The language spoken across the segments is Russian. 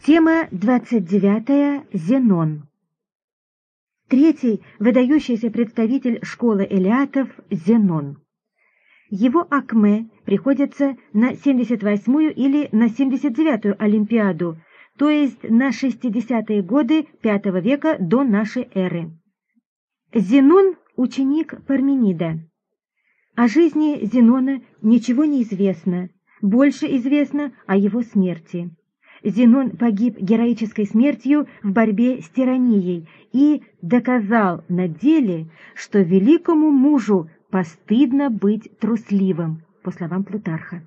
Тема 29. Зенон. Третий выдающийся представитель школы элиатов – Зенон. Его акме приходится на 78-ю или на 79-ю Олимпиаду, то есть на 60-е годы V века до нашей эры. Зенон – ученик Парменида. О жизни Зенона ничего не известно, больше известно о его смерти. Зенон погиб героической смертью в борьбе с тиранией и доказал на деле, что великому мужу постыдно быть трусливым, по словам Плутарха.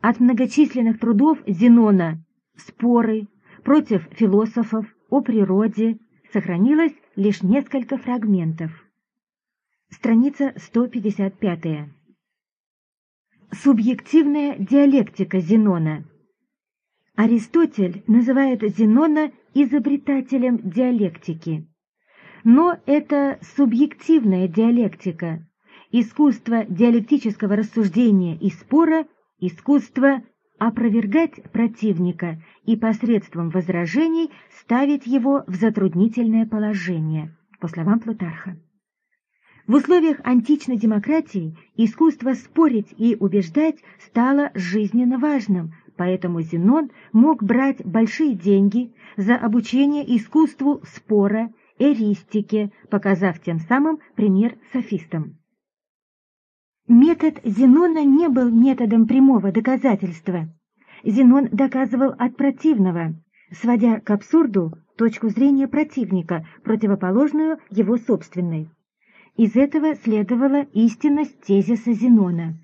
От многочисленных трудов Зенона «Споры против философов о природе» сохранилось лишь несколько фрагментов. Страница 155. Субъективная диалектика Зенона. Аристотель называет Зенона изобретателем диалектики. Но это субъективная диалектика, искусство диалектического рассуждения и спора, искусство опровергать противника и посредством возражений ставить его в затруднительное положение, по словам Плутарха. В условиях античной демократии искусство спорить и убеждать стало жизненно важным, поэтому Зенон мог брать большие деньги за обучение искусству спора, эристике, показав тем самым пример софистам. Метод Зенона не был методом прямого доказательства. Зенон доказывал от противного, сводя к абсурду точку зрения противника, противоположную его собственной. Из этого следовала истинность тезиса Зенона.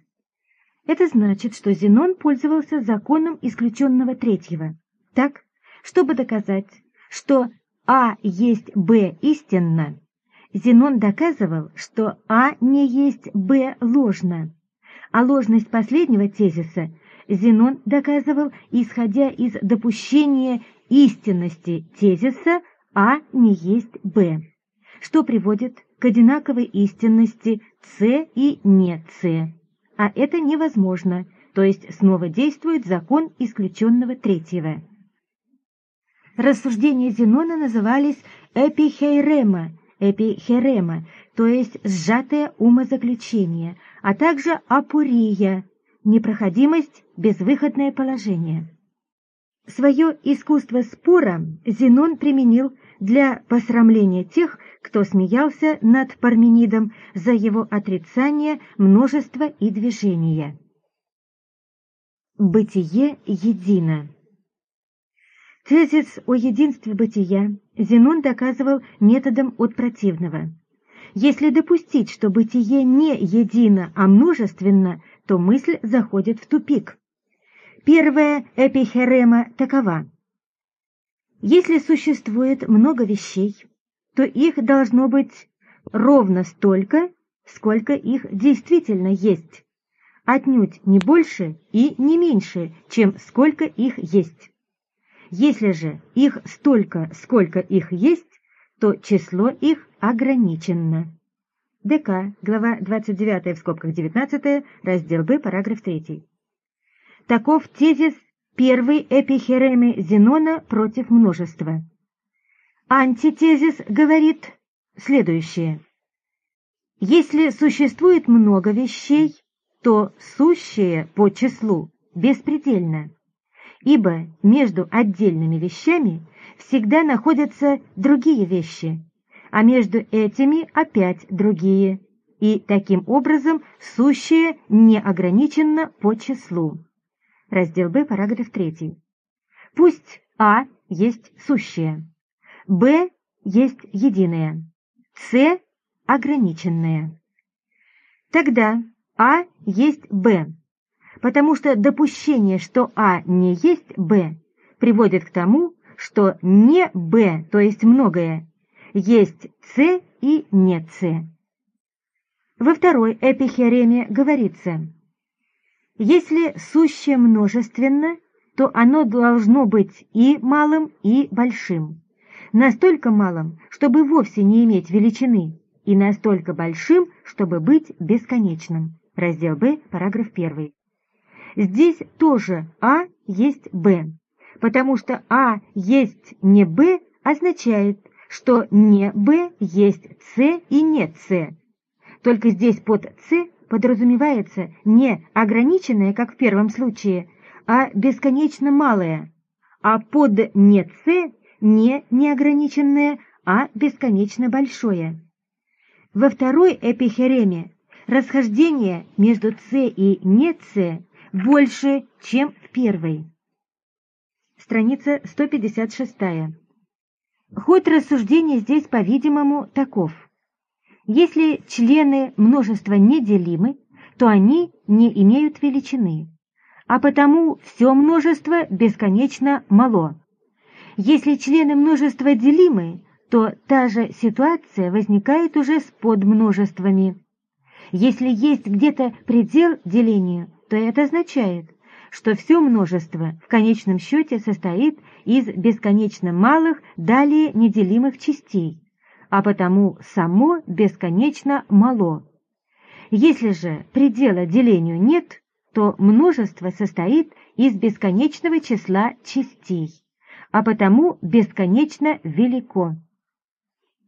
Это значит, что Зенон пользовался законом исключенного третьего. Так, чтобы доказать, что А есть Б истинно, Зенон доказывал, что А не есть Б ложно, а ложность последнего тезиса Зенон доказывал, исходя из допущения истинности тезиса А не есть Б, что приводит к одинаковой истинности С и не С. А это невозможно, то есть снова действует закон исключенного третьего. Рассуждения Зенона назывались эпихейрема – эпихерема, то есть сжатое умозаключение, а также апурия, непроходимость, безвыходное положение. Свое искусство спора Зенон применил для посрамления тех, кто смеялся над Парменидом за его отрицание множества и движения. Бытие едино Тезис о единстве бытия Зенон доказывал методом от противного. Если допустить, что бытие не едино, а множественно, то мысль заходит в тупик. Первая эпихерема такова. Если существует много вещей, то их должно быть ровно столько, сколько их действительно есть, отнюдь не больше и не меньше, чем сколько их есть. Если же их столько, сколько их есть, то число их ограничено. ДК, глава 29 в скобках 19, раздел Б, параграф 3. Таков тезис первой эпихеремы Зенона против множества. Антитезис говорит следующее. Если существует много вещей, то сущее по числу беспредельно ибо между отдельными вещами всегда находятся другие вещи, а между этими опять другие, и таким образом сущее не ограничено по числу. Раздел Б, параграф 3. Пусть А есть сущее, Б есть единое, С ограниченное. Тогда А есть Б, потому что допущение, что А не есть Б, приводит к тому, что не Б, то есть многое, есть С и не С. Во второй эпихереме говорится, если сущее множественно, то оно должно быть и малым, и большим. Настолько малым, чтобы вовсе не иметь величины, и настолько большим, чтобы быть бесконечным. Раздел Б, параграф 1. Здесь тоже А есть Б, потому что А есть не Б означает, что не Б есть С и не С. Только здесь под С подразумевается не ограниченное, как в первом случае, а бесконечно малое, а под не С не неограниченное, а бесконечно большое. Во второй эпихереме расхождение между С и не С больше, чем в первой. Страница 156. Ход рассуждения здесь, по-видимому, таков. Если члены множества неделимы, то они не имеют величины, а потому все множество бесконечно мало. Если члены множества делимы, то та же ситуация возникает уже с подмножествами. Если есть где-то предел делению, то это означает, что все множество в конечном счете состоит из бесконечно малых, далее неделимых частей, а потому само бесконечно мало. Если же предела делению нет, то множество состоит из бесконечного числа частей, а потому бесконечно велико.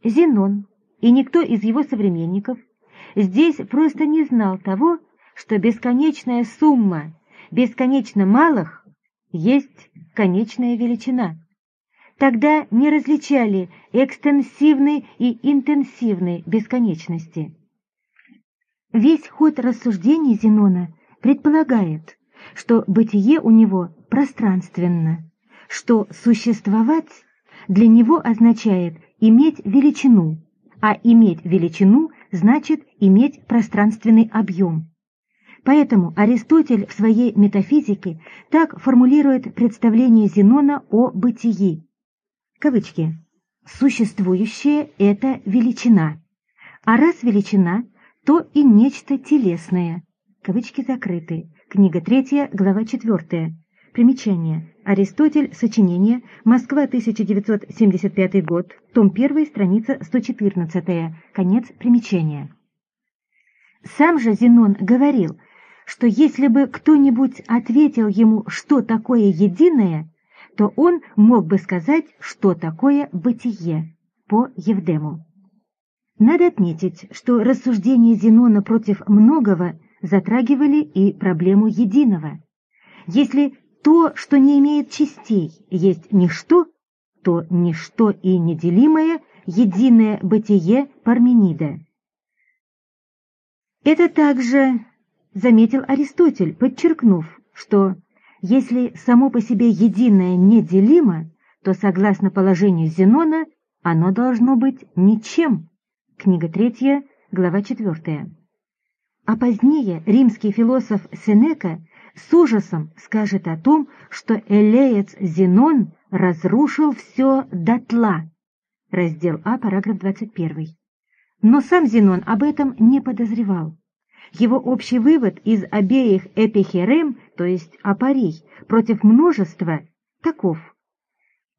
Зенон и никто из его современников здесь просто не знал того, что бесконечная сумма бесконечно малых есть конечная величина. Тогда не различали экстенсивной и интенсивной бесконечности. Весь ход рассуждений Зенона предполагает, что бытие у него пространственно, что существовать для него означает иметь величину, а иметь величину значит иметь пространственный объем. Поэтому Аристотель в своей метафизике так формулирует представление Зенона о бытии. Кавычки. «Существующее – это величина, а раз величина, то и нечто телесное». Кавычки закрыты. Книга 3, глава 4. Примечание. Аристотель. Сочинение. Москва, 1975 год. Том 1, страница 114. Конец примечания. Сам же Зенон говорил, что если бы кто-нибудь ответил ему, что такое единое, то он мог бы сказать, что такое бытие по Евдему. Надо отметить, что рассуждения Зенона против многого затрагивали и проблему единого. Если то, что не имеет частей, есть ничто, то ничто и неделимое – единое бытие Парменида. Это также заметил Аристотель, подчеркнув, что если само по себе единое неделимо, то, согласно положению Зенона, оно должно быть ничем. Книга 3, глава 4. А позднее римский философ Сенека с ужасом скажет о том, что элеец Зенон разрушил все дотла. Раздел А, параграф 21. Но сам Зенон об этом не подозревал. Его общий вывод из обеих эпихерем, то есть апарий, против множества, таков.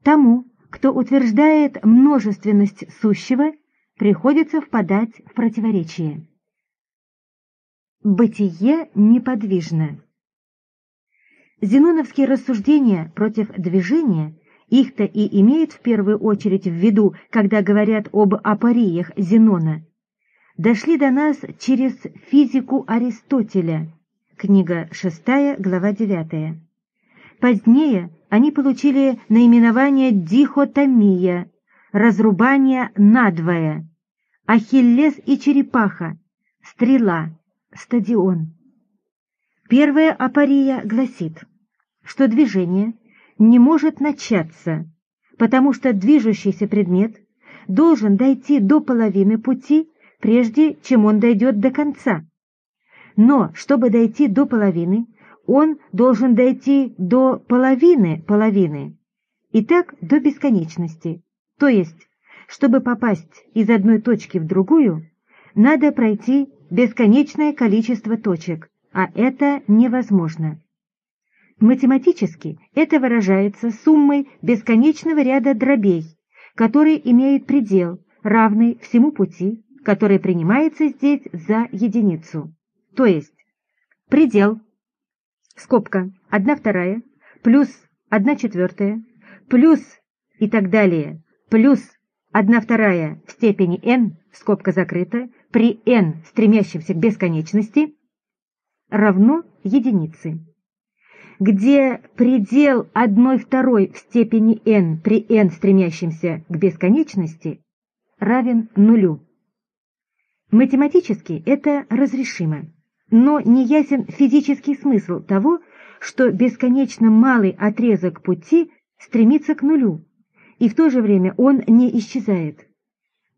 Тому, кто утверждает множественность сущего, приходится впадать в противоречие. Бытие неподвижно. Зеноновские рассуждения против движения их-то и имеют в первую очередь в виду, когда говорят об апариях Зенона, дошли до нас через физику Аристотеля, книга 6, глава 9. Позднее они получили наименование дихотомия, разрубание надвое, Ахиллес и черепаха, стрела, стадион. Первая апария гласит, что движение не может начаться, потому что движущийся предмет должен дойти до половины пути прежде чем он дойдет до конца. Но, чтобы дойти до половины, он должен дойти до половины половины, и так до бесконечности. То есть, чтобы попасть из одной точки в другую, надо пройти бесконечное количество точек, а это невозможно. Математически это выражается суммой бесконечного ряда дробей, которые имеют предел, равный всему пути, который принимается здесь за единицу. То есть предел, скобка, 1 вторая, плюс 1 четвертая, плюс и так далее, плюс 1 вторая в степени n, скобка закрыта, при n, стремящемся к бесконечности, равно единице, где предел 1 второй в степени n при n, стремящемся к бесконечности, равен нулю. Математически это разрешимо, но не ясен физический смысл того, что бесконечно малый отрезок пути стремится к нулю, и в то же время он не исчезает.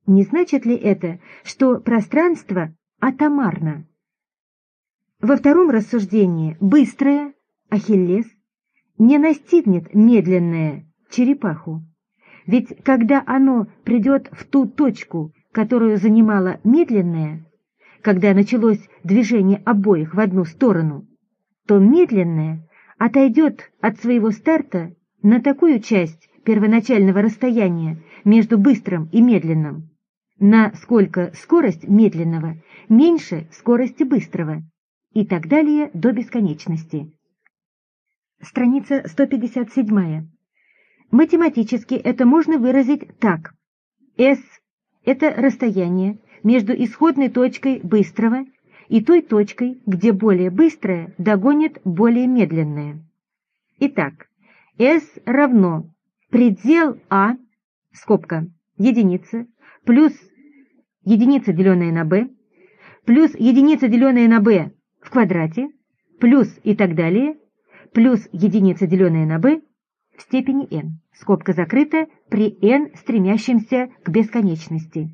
Не значит ли это, что пространство атомарно? Во втором рассуждении быстрое, Ахиллес, не настигнет медленное, черепаху. Ведь когда оно придет в ту точку, которую занимала медленная, когда началось движение обоих в одну сторону, то медленная отойдет от своего старта на такую часть первоначального расстояния между быстрым и медленным, насколько скорость медленного меньше скорости быстрого, и так далее до бесконечности. Страница 157. Математически это можно выразить так. S – это расстояние между исходной точкой быстрого и той точкой, где более быстрое догонит более медленное. Итак, S равно предел А, скобка, единица, плюс единица, деленная на b, плюс единица, деленная на b в квадрате, плюс и так далее, плюс единица, деленная на b в степени n, скобка закрыта, при n, стремящемся к бесконечности.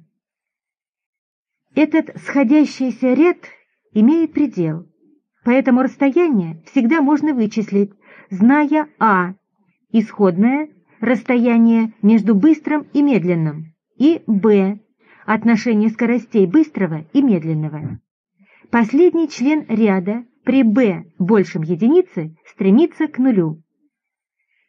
Этот сходящийся ряд имеет предел, поэтому расстояние всегда можно вычислить, зная а, исходное расстояние между быстрым и медленным, и б, отношение скоростей быстрого и медленного. Последний член ряда при b большем единицы стремится к нулю.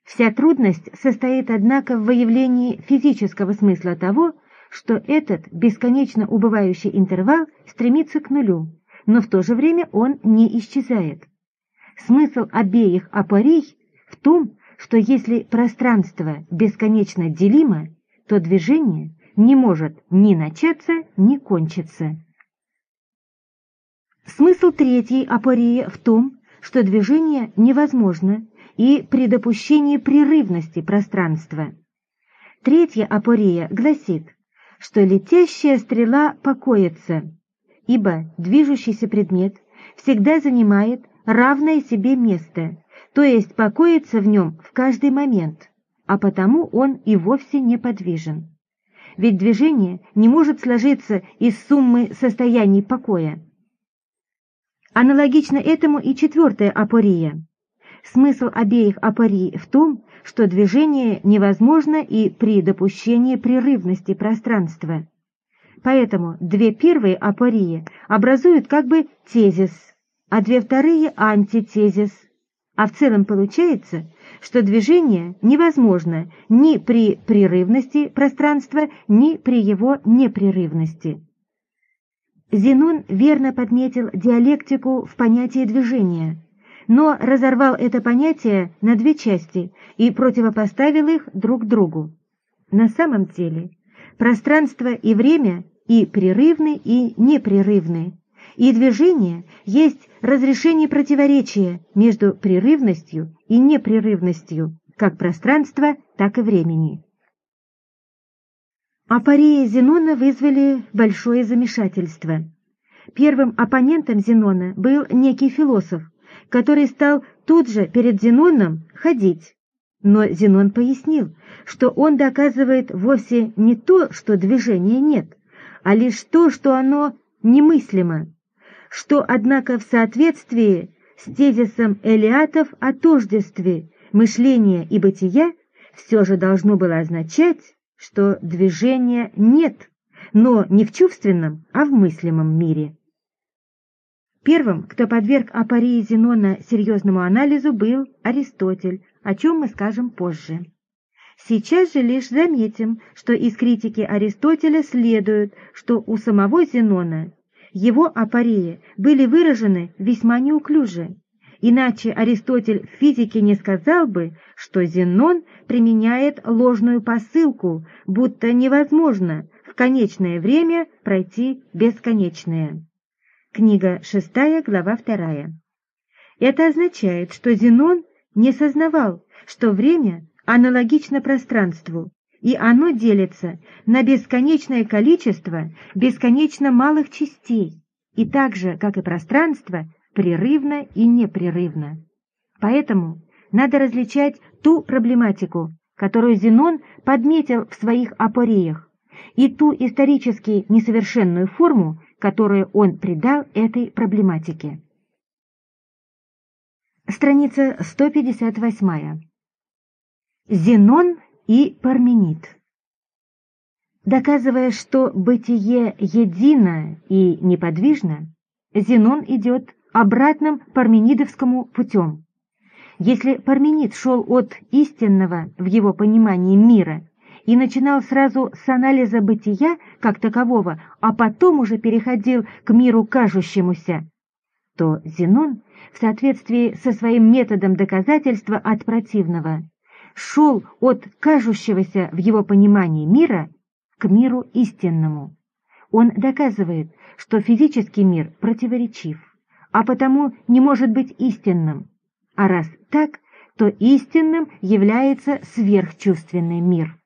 Вся трудность состоит, однако, в выявлении физического смысла того, что этот бесконечно убывающий интервал стремится к нулю, но в то же время он не исчезает. Смысл обеих апорий в том, что если пространство бесконечно делимо, то движение не может ни начаться, ни кончиться. Смысл третьей апории в том, что движение невозможно и при допущении прерывности пространства. Третья апория гласит, что летящая стрела покоится, ибо движущийся предмет всегда занимает равное себе место, то есть покоится в нем в каждый момент, а потому он и вовсе неподвижен. Ведь движение не может сложиться из суммы состояний покоя. Аналогично этому и четвертая апория. Смысл обеих апорий в том, что движение невозможно и при допущении прерывности пространства. Поэтому две первые апории образуют как бы тезис, а две вторые – антитезис. А в целом получается, что движение невозможно ни при прерывности пространства, ни при его непрерывности. Зенон верно подметил диалектику в понятии движения – но разорвал это понятие на две части и противопоставил их друг другу. На самом деле пространство и время и прерывны, и непрерывны, и движение есть разрешение противоречия между прерывностью и непрерывностью как пространства, так и времени. Апории Зенона вызвали большое замешательство. Первым оппонентом Зенона был некий философ, который стал тут же перед Зеноном ходить. Но Зенон пояснил, что он доказывает вовсе не то, что движения нет, а лишь то, что оно немыслимо, что, однако, в соответствии с тезисом Элиатов о тождестве мышления и бытия все же должно было означать, что движения нет, но не в чувственном, а в мыслимом мире. Первым, кто подверг апории Зенона серьезному анализу, был Аристотель, о чем мы скажем позже. Сейчас же лишь заметим, что из критики Аристотеля следует, что у самого Зенона его апории были выражены весьма неуклюже, Иначе Аристотель в физике не сказал бы, что Зенон применяет ложную посылку, будто невозможно в конечное время пройти бесконечное. Книга 6, глава 2. Это означает, что Зенон не сознавал, что время аналогично пространству, и оно делится на бесконечное количество бесконечно малых частей, и так же, как и пространство, прерывно и непрерывно. Поэтому надо различать ту проблематику, которую Зенон подметил в своих апореях, и ту исторически несовершенную форму, которую он придал этой проблематике. Страница 158. Зенон и Парменид. Доказывая, что бытие едино и неподвижно, Зенон идет обратным парменидовскому путем. Если Парменид шел от истинного в его понимании мира и начинал сразу с анализа бытия как такового, а потом уже переходил к миру кажущемуся, то Зенон, в соответствии со своим методом доказательства от противного, шел от кажущегося в его понимании мира к миру истинному. Он доказывает, что физический мир противоречив а потому не может быть истинным. А раз так, то истинным является сверхчувственный мир.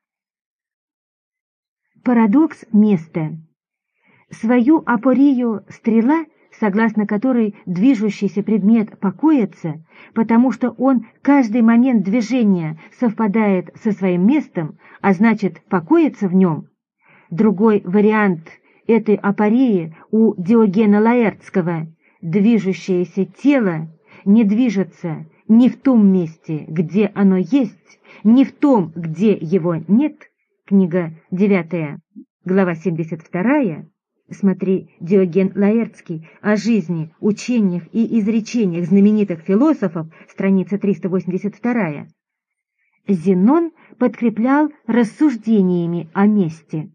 Парадокс места. Свою апорию стрела, согласно которой движущийся предмет покоится, потому что он каждый момент движения совпадает со своим местом, а значит покоится в нем. Другой вариант этой апории у Диогена Лаэртского – движущееся тело не движется ни в том месте, где оно есть, ни в том, где его нет, книга 9, глава 72, смотри Диоген Лаэртский о жизни, учениях и изречениях знаменитых философов, страница 382, Зенон подкреплял рассуждениями о месте.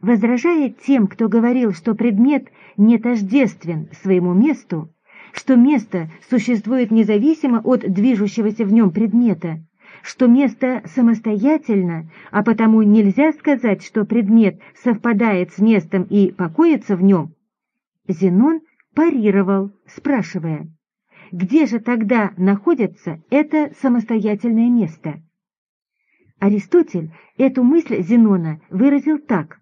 Возражает тем, кто говорил, что предмет не тождествен своему месту, что место существует независимо от движущегося в нем предмета, что место самостоятельно, а потому нельзя сказать, что предмет совпадает с местом и покоится в нем, Зенон парировал, спрашивая, где же тогда находится это самостоятельное место? Аристотель эту мысль Зенона выразил так.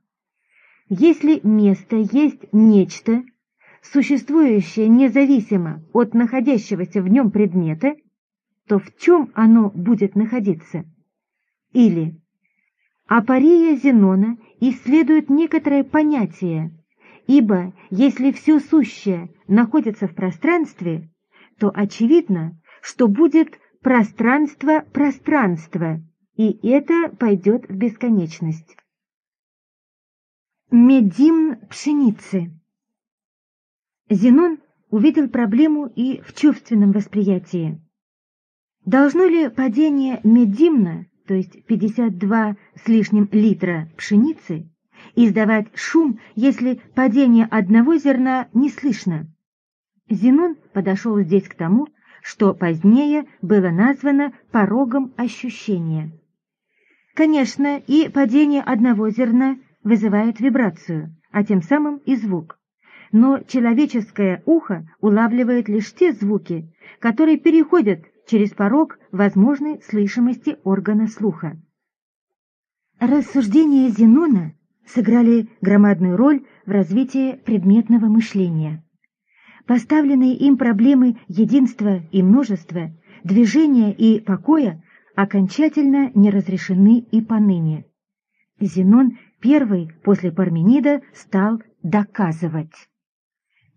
Если место есть нечто, существующее независимо от находящегося в нем предмета, то в чем оно будет находиться? Или апория Зенона исследует некоторое понятие, ибо если все сущее находится в пространстве, то очевидно, что будет пространство-пространство, и это пойдет в бесконечность. Медимн пшеницы. Зенон увидел проблему и в чувственном восприятии. Должно ли падение медимна, то есть 52 с лишним литра пшеницы, издавать шум, если падение одного зерна не слышно? Зенон подошел здесь к тому, что позднее было названо порогом ощущения. Конечно, и падение одного зерна вызывает вибрацию, а тем самым и звук. Но человеческое ухо улавливает лишь те звуки, которые переходят через порог возможной слышимости органа слуха. Рассуждения Зенона сыграли громадную роль в развитии предметного мышления. Поставленные им проблемы единства и множества, движения и покоя окончательно не разрешены и поныне. Зенон первый после Парменида стал доказывать.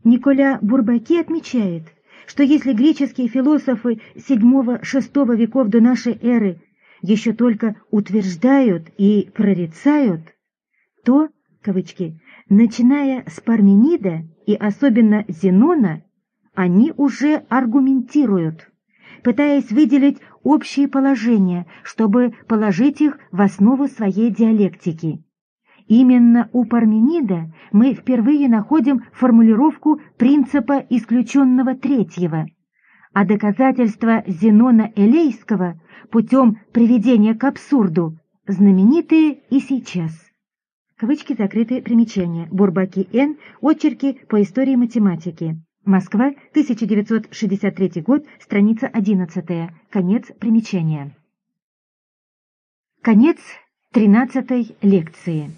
Николя Бурбаки отмечает, что если греческие философы VII-VI веков до нашей эры еще только утверждают и прорицают, то, кавычки, начиная с Парменида и особенно Зенона, они уже аргументируют, пытаясь выделить общие положения, чтобы положить их в основу своей диалектики. Именно у Парменида мы впервые находим формулировку принципа исключенного третьего, а доказательства Зенона Элейского путем приведения к абсурду знаменитые и сейчас. Кавычки закрыты примечания. Бурбаки Н. Очерки по истории математики. Москва, 1963 год, страница 11. Конец примечания. Конец 13 лекции.